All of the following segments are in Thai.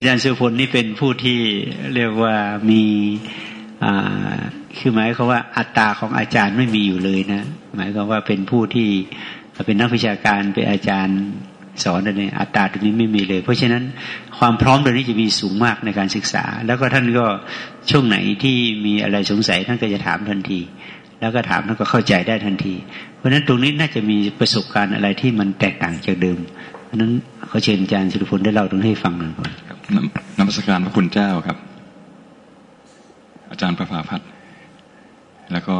อาจารย์สุพลนี่เป็นผู้ที่เรียกว่ามีคือหมายความว่าอัตราของอาจารย์ไม่มีอยู่เลยนะ หมายความว่าเป็นผู้ที่เป็นนักวิชาการเป็นอาจารย์สอนอะไรอัตราตรงนี้ไม่มีเลย เพราะฉะนั้นความพร้อมตรงนี้จะมีสูงมากในการศึกษา แล้วก็ท่านก็ช่วงไหนที่มีอะไรสงสัยท่านก็จะถามทันที แล้วก็ถามท่านก็เข้าใจได้ทันที เพราะฉะนั้นตรงนี้น่าจะมีประสบการณ์อะไรที่มันแตกต่างจากเดิมเพราะนั้นเขาเชิญอาจารย์สุรพลได้เล่าตรงให้ฟังหน่อยก่อน นมัสการพระคุณเจ้าครับ อาจารย์ประภาพัฒน์แล้วก็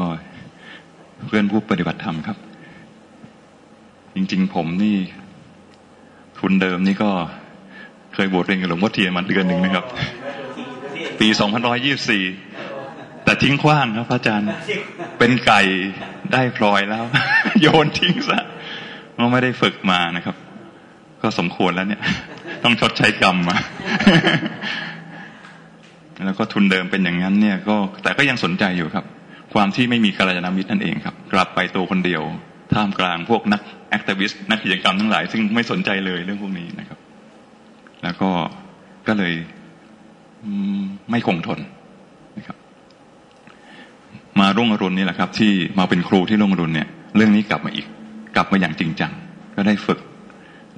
เพื่อนผู้ปฏิบัติธรรมครับ จริง ๆ ผมนี่ ทุนเดิมนี่ก็เคยบวชเรียนกับหลวงพ่อเทียนมาเดือนหนึ่งนะครับ ปีสองพันร้อยยี่สี่แต่ทิ้งขว้างครับพระอาจารย์เป็นไก่ได้พลอยแล้ว โยนทิ้งซะเราไม่ได้ฝึกมานะครับ ก็สมควรแล้วเนี่ย ต้องชดใช้กรรมมาแล้วก็ทุนเดิมเป็นอย่างนั้นเนี่ยก็แต่ก็ยังสนใจอยู่ครับ ความที่ไม่มีกัลยาณมิตรนั่นเองครับ กลับไปตัวคนเดียว ท่ามกลางพวกนัก activist นักกิจกรรมทั้งหลาย ซึ่งไม่สนใจเลยเรื่องพวกนี้นะครับ แล้วก็ก็เลยไม่คงทนนะครับ มารุ่งอรุณนี่แหละครับ ที่มาเป็นครูที่รุ่งอรุณเนี่ย เรื่องนี้กลับมาอีก กลับมาอย่างจริงจังก็ได้ฝึก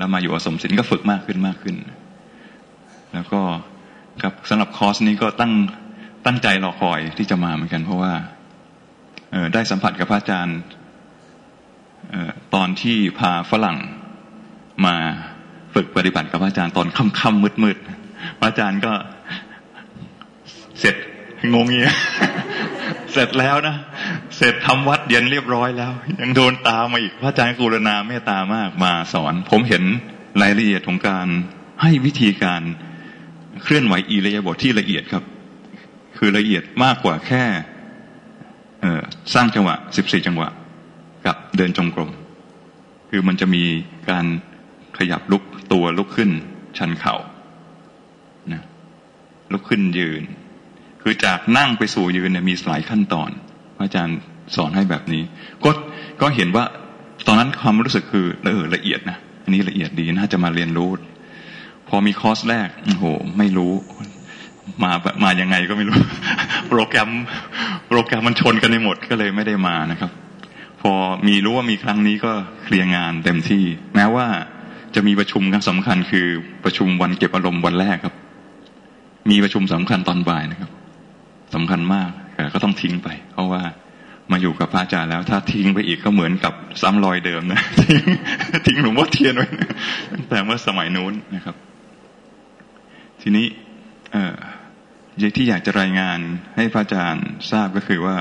แล้วมาอยู่อสมศิลป์ก็ฝึกมากขึ้นมากขึ้น แล้วก็ครับสำหรับคอร์สนี้ก็ตั้งตั้งใจรอคอยที่จะมาเหมือนกัน เพราะว่าเออได้สัมผัสกับพระอาจารย์ตอนที่พาฝรั่งมาฝึกปฏิบัติกับพระอาจารย์ตอนค่ำๆมืดๆพระอาจารย์ก็เสร็จงงเงี้ยเสร็จแล้วนะ เสร็จทำวัดเย็นเรียบร้อยแล้ว ยังโดนตามมาอีกพระอาจารย์กุรณาเมตตามากมาสอน ผมเห็นรายละเอียดของการให้วิธีการเคลื่อนไหวอีระยบทที่ละเอียดครับ คือละเอียดมากกว่าแค่สร้างจังหวะสิบสี่จังหวะ กับเดินจงกรม คือมันจะมีการขยับลุกตัวลุกขึ้น ชันเขา่านะลุกขึ้นยืน คือจากนั่งไปสู่ยืนเนี่ยมีหลายขั้นตอน ระอาจารย์สอนให้แบบนี้ ก็ก็เห็นว่าตอนนั้นความรู้สึกคือเออละเอียดนะอันนี้ละเอียดดีน่าจะมาเรียนรู้ พอมีคอร์สแรกโอ้โห ไม่รู้มามายังไงก็ไม่รู้ โปรแกรมโปรแกรมมันชนกันในหมดก็เลยไม่ได้มานะครับ พอมีรู้ว่ามีครั้งนี้ก็เคลียร์งานเต็มที่ แม้ว่าจะมีประชุมกันสำคัญคือประชุมวันเก็บอารมณ์วันแรกครับ มีประชุมสำคัญตอนบ่ายนะครับสำคัญมาก ก็ต้องทิ้งไป เพราะว่ามาอยู่กับพระอาจารย์แล้วถ้าทิ้งไปอีกก็เหมือนกับซ้ำรอยเดิมนะทิ้งทิ้งหลวงพ่อเทียนไว้ตั้งแต่เมื่อสมัยนู้นนะครับ ทีนี้ เอ่อที่อยากจะรายงานให้พระอาจารย์ทราบก็คือว่า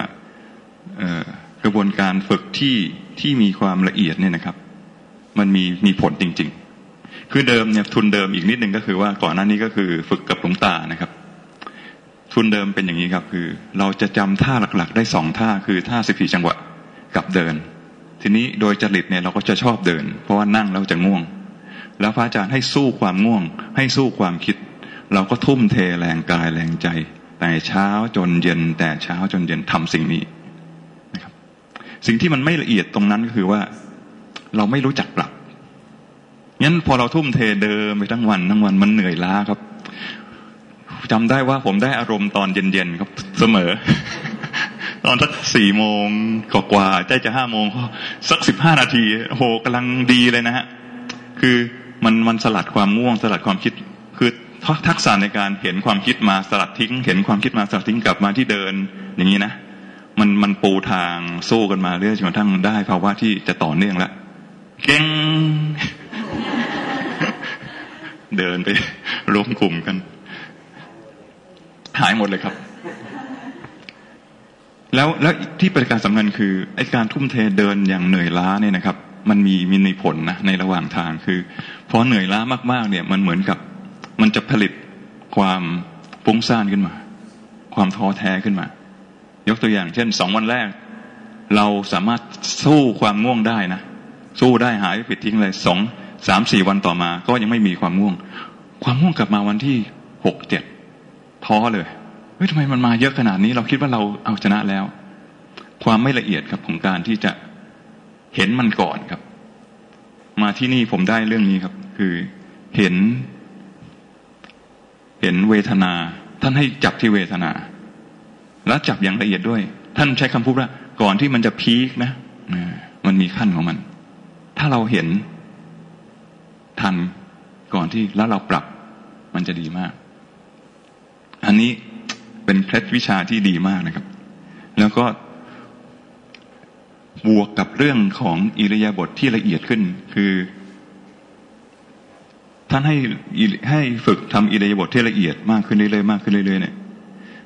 เอ่อกระบวนการฝึกที่ที่มีความละเอียดเนี่ยนะครับ มันมีมีผลจริง ๆ คือเดิมเนี่ยทุนเดิมอีกนิดนึงก็คือว่าก่อนหน้านี้ก็คือฝึกกับหลวงตานะครับ ทุนเดิมเป็นอย่างนี้ครับ คือ เราจะจำท่าหลักๆ ได้สองท่าคือท่าสิบสี่จังหวะกับเดิน ทีนี้โดยจริตเนี่ยเราก็จะชอบเดิน เพราะว่านั่งแล้วจะง่วง แล้วพระอาจารย์ให้สู้ความง่วง ให้สู้ความคิด เราก็ทุ่มเทแรงกายแรงใจ แต่เช้าจนเย็น แต่เช้าจนเย็นทำสิ่งนี้นะครับ สิ่งที่มันไม่ละเอียดตรงนั้นก็คือว่า เราไม่รู้จักปรับงั้นพอเราทุ่มเทเดินไปทั้งวันทั้งวันมันเหนื่อยล้าครับ จำได้ว่าผมได้อารมณ์ตอนเย็นๆครับเสมอ ตอนสักสี่โมงกว่าใกล้จะห้าโมงสักสิบห้านาทีโหกำลังดีเลยนะฮะคือมันมันสลัดความง่วงสลัดความคิด คือทักษะในการเห็นความคิดมาสลัดทิ้ง เห็นความคิดมาสลัดทิ้งกลับมาที่เดิน อย่างนี้นะมันมันปูทางสู้กันมาเรื่อยจนกระทั่งได้ภาวะที่จะต่อเนื่องแล้วเก่งเดินไปรวมกลุ่มกัน หายหมดเลยครับ แล้วแล้วที่ประการสำคัญคือไอ้การทุ่มเทเดินอย่างเหนื่อยล้าเนี่ยนะครับ มันมีมีในผลนะในระหว่างทางคือพอเหนื่อยล้ามากๆ เนี่ย มันเหมือนกับมันจะผลิตความฟุ้งซ่านขึ้นมา ความท้อแท้ขึ้นมา ยกตัวอย่าง เช่นสองวันแรก เราสามารถสู้ความง่วงได้นะสู้ได้หายปิดทิ้งเลยสองสามสี่วันต่อมา ก็ยังไม่มีความง่วง ความง่วงกลับมาวันที่หกเจ็ด ท้อเลยเฮ้ยทำไมมันมาเยอะขนาดนี้ เราคิดว่าเราเอาชนะแล้ว ความไม่ละเอียดครับของการที่จะเห็นมันก่อนครับ มาที่นี่ผมได้เรื่องนี้ครับ คือเห็น เห็นเวทนา ท่านให้จับที่เวทนา แล้วจับอย่างละเอียดด้วย ท่านใช้คำพูดว่า ก่อนที่มันจะพีคนะมันมีขั้นของมัน ถ้าเราเห็นทันก่อนที่แล้วเราปรับมันจะดีมาก อันนี้เป็นเคล็ดวิชาที่ดีมากนะครับ แล้วก็บวกกับเรื่องของอิริยาบถทที่ละเอียดขึ้น คือ ท่านให้ให้ฝึกทำอิริยาบถทที่ละเอียดมากขึ้นเรื่อยๆมากขึ้นเรื่อยๆเนี่ย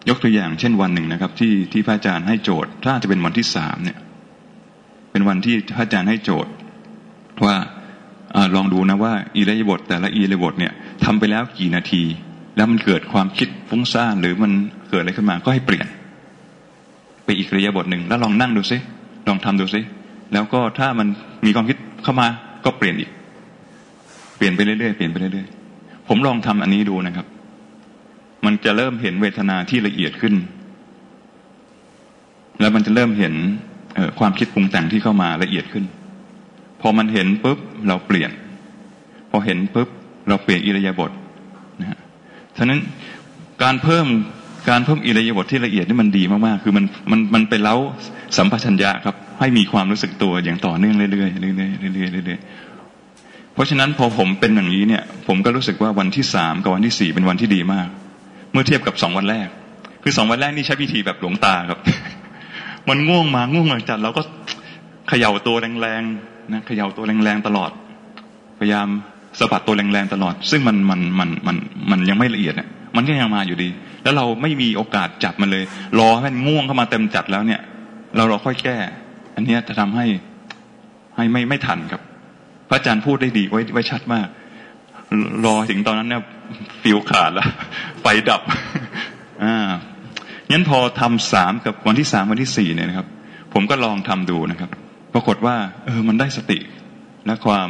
ยกตัวอย่างเช่นวันหนึ่งนะครับ ที่ที่พระอาจารย์ให้โจทย์ถ้าจะเป็นวันที่สามเนี่ย เป็นวันที่พระอาจารย์ให้โจทย์ ว่าอลองดูนะว่าอิริยาบถแต่ละอิริยาบถเนี่ยทำไปแล้วกี่นาที แล้วมันเกิดความคิดฟุ้งซ่านหรือมันเกิดอะไรขึ้นมาก็ให้เปลี่ยน ไปอีกอิริยาบถหนึ่งแล้วลองนั่งดูซิลองทำดูซิแล้วก็ถ้ามันมีความคิดเข้ามาก็เปลี่ยนอีก เปลี่ยนไปเรื่อยๆเปลี่ยนไปเรื่อยๆผมลองทำอันนี้ดูนะครับ มันจะเริ่มเห็นเวทนาที่ละเอียดขึ้น แล้วมันจะเริ่มเห็นความคิดปรุงแต่งที่เข้ามาละเอียดขึ้น พอมันเห็นปุ๊บเราเปลี่ยน พอเห็นปุ๊บเราเปลี่ยนอิริยาบถนะฮะ ฉะนั้นการเพิ่มการเพิ่มอิริยาบถทที่ละเอียดนี่มันดีมากๆ คือมันมันมันไปเล้าสัมปชัญญะครับ ให้มีความรู้สึกตัวอย่างต่อเนื่องเรื่อยๆเรื่อยๆเรื่อยๆเรื่อยๆเพราะฉะนั้นพอผมเป็นอย่างนี้เนี่ย ผมก็รู้สึกว่าวันที่สามกับวันที่สี่เป็นวันที่ดีมาก เมื่อเทียบกับสองวันแรก คือสองวันแรกนี่ใช้พิธีแบบหลวงตาครับ มันง่วงมาง่วงหลังจัดเราก็เขย่าตัวแรงๆนะเขย่าตัวแรงๆตลอด พยายาม สะบัดตัวแรงๆตลอด ซึ่งมันมันมันมันมันยังไม่ละเอียดเนี่ยมันก็ยังมาอยู่ดี แล้วเราไม่มีโอกาสจับมันเลย รอให้มันง่วงเข้ามาเต็มจัดแล้วเนี่ย เราเราค่อยแก้ อันนี้จะทำให้ให้ไม่ไม่ทันครับ พระอาจารย์พูดได้ดีไว้ไว้ชัดมาก รอถึงตอนนั้นเนี่ยฟิวขาดแล้วไฟดับ อ่างั้นพอทำสามกับวันที่สามวันที่สี่เนี่ยนะครับ ผมก็ลองทำดูนะครับ ปรากฏว่า เออมันได้สติและความ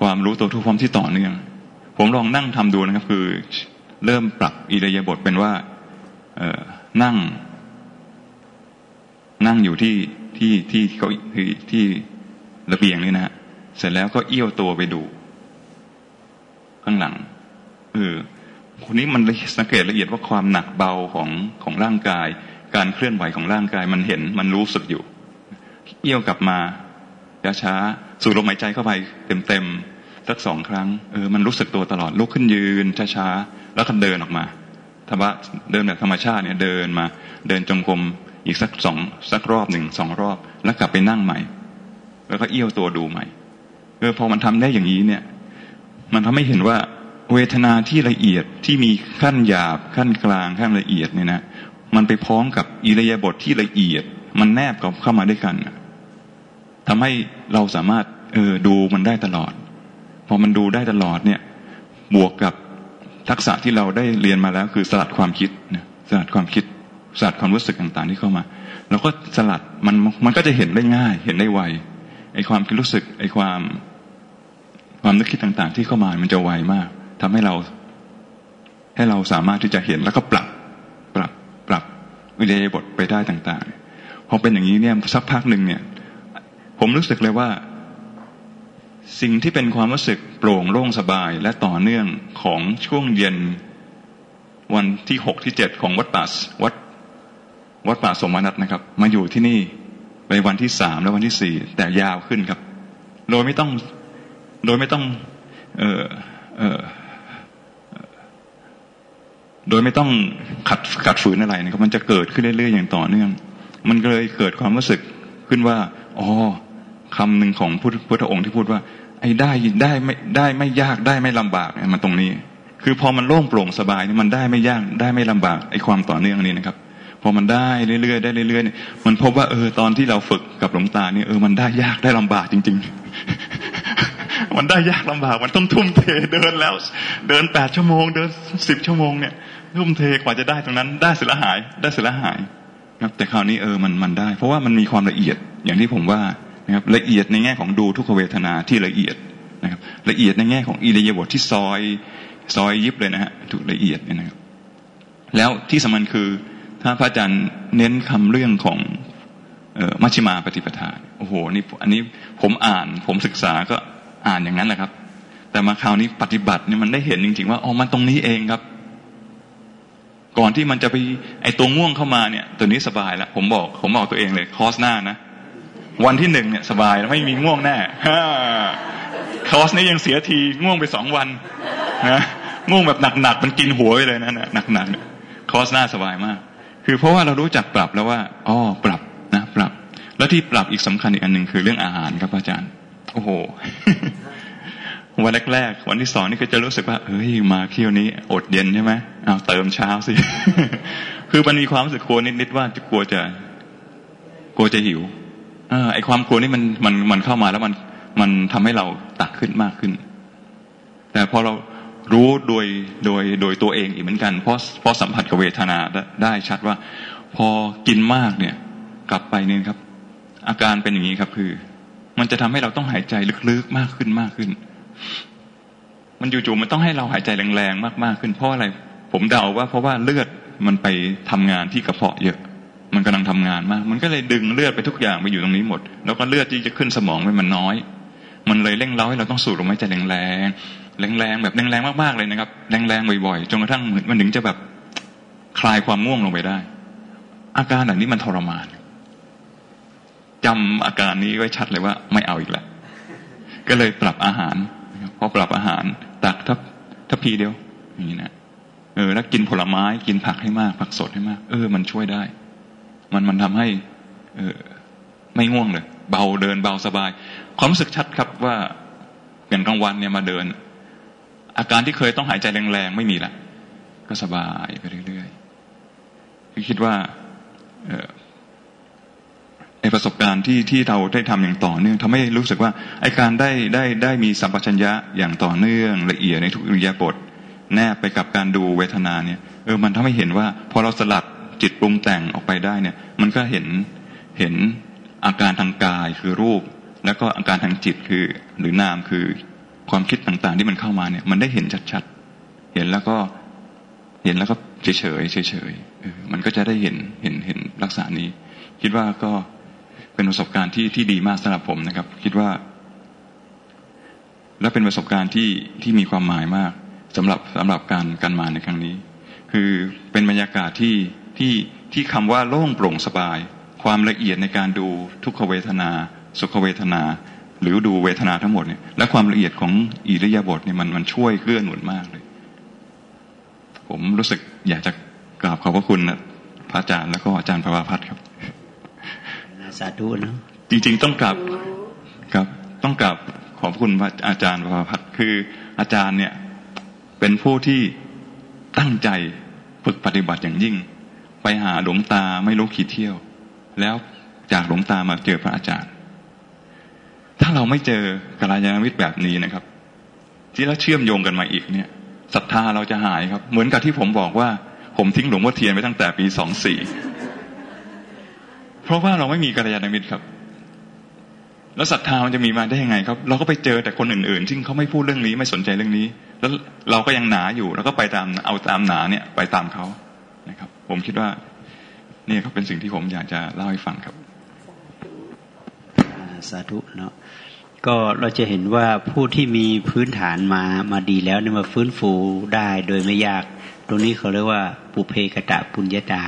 ความรู้ตัวทุกความที่ต่อเนื่อง ผมลองนั่งทำดูนะครับ คือเริ่มปรับอิริยาบถเป็นว่า เออนั่ง นั่งอยู่ที่ที่ที่เขาที่ที่ระเบียงนี่นะฮะเสร็จแล้วก็เอี้ยวตัวไปดู ข้างหลังเออคนนี้มันสังเกตละเอียดว่าความหนักเบาของของร่างกาย การเคลื่อนไหวของร่างกายมันเห็นมันรู้สึกอยู่ เอี้ยวกลับมาช้า สูดลมหายใจเข้าไปเต็มๆสักสองครั้งเออมันรู้สึกตัวตลอดลุกขึ้นยืนช้าๆแล้วก็เดินออกมาธรรมะเดินแบบธรรมชาติเนี่ยเดินมา เดินจงกรมอีกสักสองสักรอบหนึ่งสองรอบ แล้วกลับไปนั่งใหม่ แล้วก็เอี้ยวตัวดูใหม่เออพอมันทำได้อย่างนี้เนี่ย มันทำให้เห็นว่าเวทนาที่ละเอียดที่มีขั้นหยาบขั้นกลางขั้นละเอียดเนี่ยนะมันไปพ้องกับอิริยาบถทที่ละเอียด มันแนบกับเข้ามาด้วยกัน ทำให้เราสามารถเออดูมันได้ตลอด พอมันดูได้ตลอดเนี่ย บวกกับทักษะที่เราได้เรียนมาแล้ว คือสลัดความคิดนะสลัดความคิดสลัดความรู้สึกต่างๆที่เข้ามาเราก็สลัดมันมันก็จะเห็นได้ง่าย เห็นได้ไวไอ้ความคิดรู้สึกไอ้ความความนึกคิดต่าง ๆ ที่เข้ามามันจะไวมากทำให้เรา ให้เราสามารถที่จะเห็นแล้วก็ปรับ ปรับปรับวิเดบทไปได้ต่าง ๆ พอเป็นอย่างนี้เนี่ยสักพักหนึ่งเนี่ย ผมรู้สึกเลยว่า สิ่งที่เป็นความรู้สึกโปร่งโล่งสบายและต่อเนื่องของช่วงเย็น วันที่หกที่เจ็ดของวัดป่าวัดวัดป่าสมนัตนะครับ มาอยู่ที่นี่ในวันที่สามและวันที่สี่แต่ยาวขึ้นครับ โดยไม่ต้องโดยไม่ต้อง เออเออโดยไม่ต้องขัดขัดฝืนอะไรนะครับ มันจะเกิดขึ้นเรื่อยๆอย่างต่อเนื่อง มันเลยเกิดความรู้สึกขึ้นว่า อ๋อ คำหนึ่งของพุทธองค์ที่พูดว่า ไอ้ได้ได้ไม่ได้ไม่ยากได้ไม่ลำบากเนี่ยมันตรงนี้ คือพอมันโล่งโปร่งสบายนี่มันได้ไม่ยากได้ไม่ลำบากไอ้ความต่อเนื่องนี้นะครับพอมันได้เรื่อยๆได้เรื่อยๆเนี่ยมันพบว่าเออตอนที่เราฝึกกับหลวงตาเนี่ยเออมันได้ยากได้ลำบากจริง ๆ มันได้ยากลำบากมันต้องทุ่มเทเดินแล้ว เดินแปดชั่วโมง เดินสิบชั่วโมงเนี่ยทุ่มเทกว่าจะได้ตรงนั้น ได้เสร็จแล้วหาย ได้เสร็จแล้วหาย ครับ แต่คราวนี้เออมันมันได้ เพราะว่ามันมีความละเอียดอย่างที่ผมว่า นะครับละเอียดในแง่ของดูทุกเวทนาที่ละเอียดนะครับละเอียดในแง่ของอิริยาบถที่ซอยซอยยิบเลยนะฮะถูกละเอียดเนี่ยนะครับ แล้วที่สำคัญคือถ้าพระอาจารย์เน้นคำเรื่องของมัชฌิมาปฏิปทาโอ้โหนี่อันนี้ผมอ่านผมศึกษาก็อ่านอย่างนั้นแหละครับ แต่มาคราวนี้ปฏิบัติเนี่ยมันได้เห็นจริง ๆ ว่าอ๋อมันตรงนี้เองครับ ก่อนที่มันจะไปไอตัวง่วงเข้ามาเนี่ย ตัวนี้สบายแล้วผมบอก ผมบอกตัวเองเลยคอสหน้านะ วันที่หนึ่งเนี่ยสบายไม่มีง่วงแน่คอสนี้ยังเสียทีง่วงไปสองวันนะง่วงแบบหนักๆมันกินหัวไปเลยนะหนักๆคอสหน้าสบายมาก คือเพราะว่าเรารู้จักปรับแล้วว่าอ๋อปรับนะปรับ แล้วที่ปรับอีกสำคัญอีกอันหนึ่งคือเรื่องอาหารครับอาจารย์ โอ้โหวันแรกๆวันที่สองนี่ก็จะรู้สึกว่าเฮ้ยมาเที่ยวนี้อดเย็นใช่ไหมเอาเติมเช้าสิ คือมันมีความรู้สึกกลัวนิดๆว่าจะกลัวจะ กลัวจะหิว อไอความกลัวนี่มันมันมันเข้ามาแล้วมันมันทำให้เราตักขึ้นมากขึ้น แต่พอเรารู้โดยโดยโดยตัวเองอีกเหมือนกัน เพราะเพราะสัมผัสกับเวทนาได้ชัดว่า พอกินมากเนี่ย กลับไปเนี่ยครับ อาการเป็นอย่างนี้ครับ คือ มันจะทำให้เราต้องหายใจลึกๆมากขึ้นมากขึ้น มันจู่ๆมันต้องให้เราหายใจแรงๆมากๆขึ้นเพราะอะไร ผมเดาว่าเพราะว่าเลือดมันไปทำงานที่กระเพาะเยอะ มันกำลังทำงานมาก มันก็เลยดึงเลือดไปทุกอย่างไปอยู่ตรงนี้หมด แล้วก็เลือดที่จะขึ้นสมองมันน้อย มันเลยเร่งเร้าให้เราต้องสูดลมหายใจแรงแรงแรงแบบแรงๆมากๆเลยนะครับแรงๆบ่อยๆจนกระทั่งมันถึงจะแบบคลายความง่วงลงไปได้ อาการแบบนี้มันทรมานจำอาการนี้ไว้ชัดเลยว่า ไม่เอาอีกแล้วก็เลยปรับอาหารพอปรับอาหาร ตักทับทัพพีเดียวอย่างนี้นะเออแล้วกินผลไม้กินผักให้มาก ผักสดให้มาก เออ มันช่วยได้ มันมันทำให้เออไม่ง่วงเลย เบาเดินเบาสบาย ความรู้สึกชัดครับว่าอย่างกลางวันเนี่ยมาเดิน อาการที่เคยต้องหายใจแรงๆไม่มีละก็สบายไปเรื่อยๆคือคิดว่าเออไอประสบการณ์ที่ที่เราได้ทำอย่างต่อเนื่องทำให้รู้สึกว่าไอการได้ได้ได้มีสัมปชัญญะอย่างต่อเนื่องละเอียดในทุกอิริยาบถแนบไปกับการดูเวทนาเนี่ยเออมันทำให้เห็นว่า พอเราสลัด จิตปรุงแต่งออกไปได้เนี่ย มันก็เห็นเห็นอาการทางกายคือรูป แล้วก็อาการทางจิตคือ หรือนามคือความคิดต่างๆ ที่มันเข้ามาเนี่ย มันได้เห็นชัดๆ เห็นแล้วก็เห็นแล้วก็เฉยๆเฉยๆมันก็จะได้เห็นเห็นเห็นลักษณะนี้ คิดว่าก็เป็นประสบการณ์ที่ที่ดีมากสำหรับผมนะครับ คิดว่า และเป็นประสบการณ์ที่ที่มีความหมายมากสำหรับสำหรับการการมาในครั้งนี้ คือเป็นบรรยากาศที่ ที่ที่คำว่าโล่งโปร่งสบาย ความละเอียดในการดูทุกขเวทนา สุขเวทนา หรือดูเวทนาทั้งหมดเนี่ยและความละเอียดของอิริยาบถเนี่ยมันมันช่วยเกื้อหนุนมากเลย ผมรู้สึกอยากจะกราบขอบพระคุณนะพระอาจารย์แล้วก็อาจารย์พระวาพัฒครับสาธุเนาะจริง ๆ ต้องกราบครับต้องกราบขอบคุณพระอาจารย์พระวาพัฒคืออาจารย์เนี่ยเป็นผู้ที่ตั้งใจฝึกปฏิบัติอย่างยิ่ง ไปหาหลวงตาไม่รู้กี่เที่ยว แล้วจากหลวงตามาเจอพระอาจารย์ ถ้าเราไม่เจอกาลยานวิทย์แบบนี้นะครับ ที่เราเชื่อมโยงกันมาอีกเนี่ยศรัทธาเราจะหายครับ เหมือนกับที่ผมบอกว่า ผมทิ้งหลวงพ่อเทียนไปตั้งแต่ปีสองสี่เพราะว่าเราไม่มีกาลยานมิตรครับ แล้วศรัทธามันจะมีมาได้ยังไงครับ เราก็ไปเจอแต่คนอื่นๆที่เขาไม่พูดเรื่องนี้ไม่สนใจเรื่องนี้ แล้วเราก็ยังหนาอยู่ แล้วก็ไปตามเอาตามหนาเนี่ย ไปตามเขา ผมคิดว่านี่ก็เป็นสิ่งที่ผมอยากจะเล่าให้ฟังครับสาธุเนาะก็เราจะเห็นว่าผู้ที่มีพื้นฐานมามาดีแล้วเนี่ยมาฟื้นฟูได้โดยไม่ยาก ตรงนี้เขาเรียกว่าปุเพกตะปุญญาตา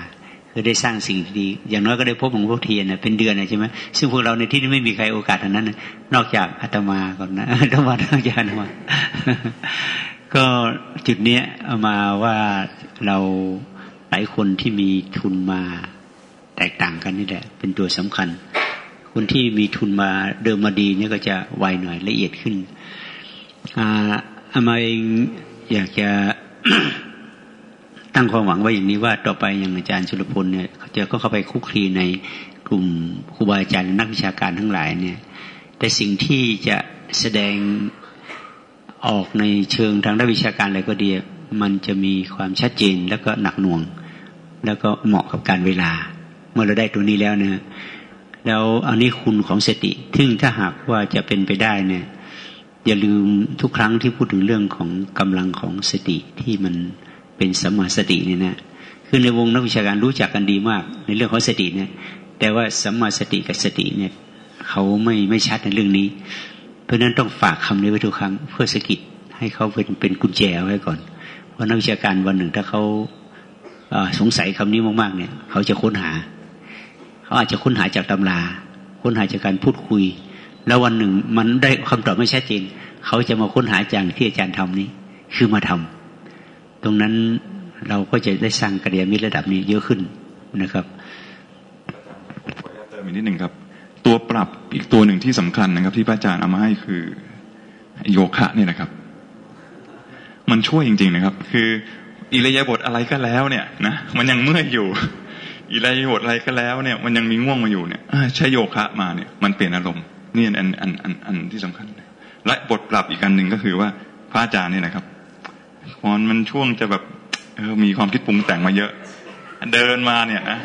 คือได้สร้างสิ่งดี อย่างน้อยก็ได้พบหลวงพ่อเทียนเเป็นเดือนนะใช่ไหมซึ่งพวกเราในที่นี้ไม่มีใครโอกาสอันนั้นนอกจากอาตมาก่อนนะอาตมานอกจากอาตมาก็จุดเนี้ยมาว่าเรา หลายคนที่มีทุนมาแตกต่างกันนี่แหละ เป็นตัวสำคัญ คนที่มีทุนมาเดิมมาดีเนี่ยก็จะไวหน่อยละเอียดขึ้นอามาเองอยากจะตั้งความหวังไว้อย่างนี้ว่าต่อไปอย่างอาจารย์ชุลพลเนี่ยเจะก็เข้าไปคุกคีในกลุ่มครูบาอาจารย์นักวิชาการทั้งหลายเนี่ย แต่สิ่งที่จะแสดงออกในเชิงทางด้านวิชาการอะไรก็ดี มันจะมีความชัดเจนแล้วก็หนักหน่วง แล้วก็เหมาะกับการเวลา เมื่อเราได้ตัวนี้แล้วเนี่ยแล้วอันนี้คุณของสติซึ่งถ้าหากว่าจะเป็นไปได้เนี่ย อย่าลืมทุกครั้งที่พูดถึงเรื่องของกำลังของสติที่มันเป็นสมาสติเนี่ยนะคือในวงนักวิชาการรู้จักกันดีมาก ในเรื่องของสติเนี่ย แต่ว่าสัมมาสติกับสติเนี่ยเขาไม่ไม่ชัดในเรื่องนี้ เพราะนั้นต้องฝากคำนี้ไว้ทุกครั้งเพื่อสกิดให้เขาเป็นเป็นกุญแจไว้ก่อน เพราะนักวิชาการวันหนึ่งถ้าเขา สงสัยคำนี้มากๆ เนี่ย เขาจะค้นหา เขาอาจจะค้นหาจากตำรา ค้นหาจากการพูดคุย แล้ววันหนึ่งมันได้คำตอบไม่ชัดเจน เขาจะมาค้นหาจากที่อาจารย์ทำนี้ คือมาทำตรงนั้นเราก็จะได้สร้างกระเดียมิตรระดับนี้เยอะขึ้นนะครับเติมอีกนิดหนึ่งครับ ตัวปรับอีกตัวหนึ่งที่สำคัญนะครับ ที่พระอาจารย์เอามาให้คือโยคะเนี่ยนะครับ มันช่วยจริง ๆนะครับ คือ อิริยาบถอะไรก็แล้วเนี่ยนะมันยังเมื่อยอยู่อิริยาบถอะไรก็แล้วเนี่ย มันยังมีง่วงมาอยู่เนี่ยใช้โยคะมาเนี่ยมันเปลี่ยนอารมณ์นี่อันอันอันอันที่สำคัญ และบทปรับอีกอันหนึ่งก็คือว่าพระอาจารย์เนี่ยนะครับพอมันช่วงจะแบบเออมีความคิดปรุงแต่งมาเยอะ เดินมาเนี่ยนะ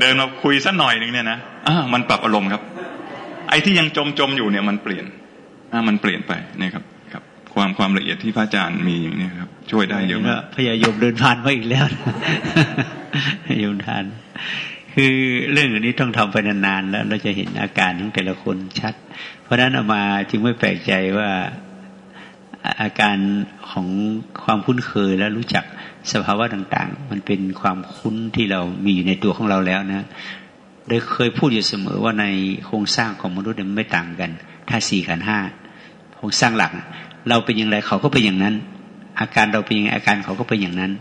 เดินมาคุยสักหน่อยหนึ่งเนี่ยนะอ่ามันปรับอารมณ์ครับ ไอ้ที่ยังจมจมอยู่เนี่ยมันเปลี่ยนอ่ามันเปลี่ยนไปเนี่ยครับ ความความละเอียดที่พระอาจารย์มีอย่างนี้ครับ ช่วยได้เยอะมากพยายมเดินผ่านมาอีกแล้วโยมทาน คือเรื่องอันนี้ต้องทำไปนานๆแล้ว เราจะเห็นอาการของแต่ละคนชัด เพราะฉะนั้นเอามาจึงไม่แปลกใจว่าอาการของความคุ้นเคยแล้วรู้จักสภาวะต่าง ๆ มันเป็นความคุ้นที่เรามีอยู่ในตัวของเราแล้วนะได้เคยพูดอยู่เสมอว่าในโครงสร้างของมนุษย์มันไม่ต่างกันถ้าสี่ขันห้าโครงสร้างหลัก เราเป็นอย่างไรเขาก็เป็นอย่างนั้น อาการเราเป็นอย่างอาการเขาก็เป็นอย่างนั้น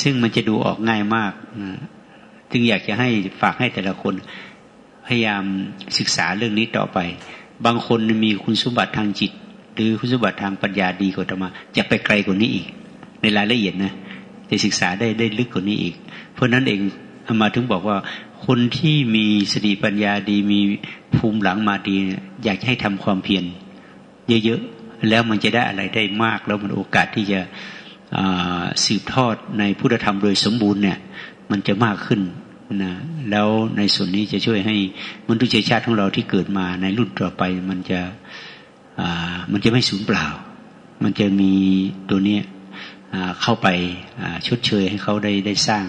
ซึ่งมันจะดูออกง่ายมากนะจึงอยากจะให้ฝากให้แต่ละคนพยายามศึกษาเรื่องนี้ต่อไป บางคนมีคุณสมบัติทางจิต หรือคุณสมบัติทางปัญญาดีกว่าธรรมะจะไปไกลกว่านี้อีก ในรายละเอียดนะจะศึกษาได้ได้ลึกกว่านี้อีก เพราะนั้นเองมาถึงบอกว่า คนที่มีสติปัญญาดีมีภูมิหลังมาดี อยากให้ทำความเพียรเยอะๆ แล้วมันจะได้อะไรได้มาก แล้วมันโอกาสที่จะสืบทอดในพุทธธรรมโดยสมบูรณ์เนี่ยมันจะมากขึ้นนะแล้วในส่วนนี้จะช่วยให้มนุษยชาติของเราที่เกิดมาในรุ่นต่อไปมันจะมันจะไม่สูญเปล่า มันจะมีตัวนี้เข้าไปชดเชยให้เขาได้ได้สร้าง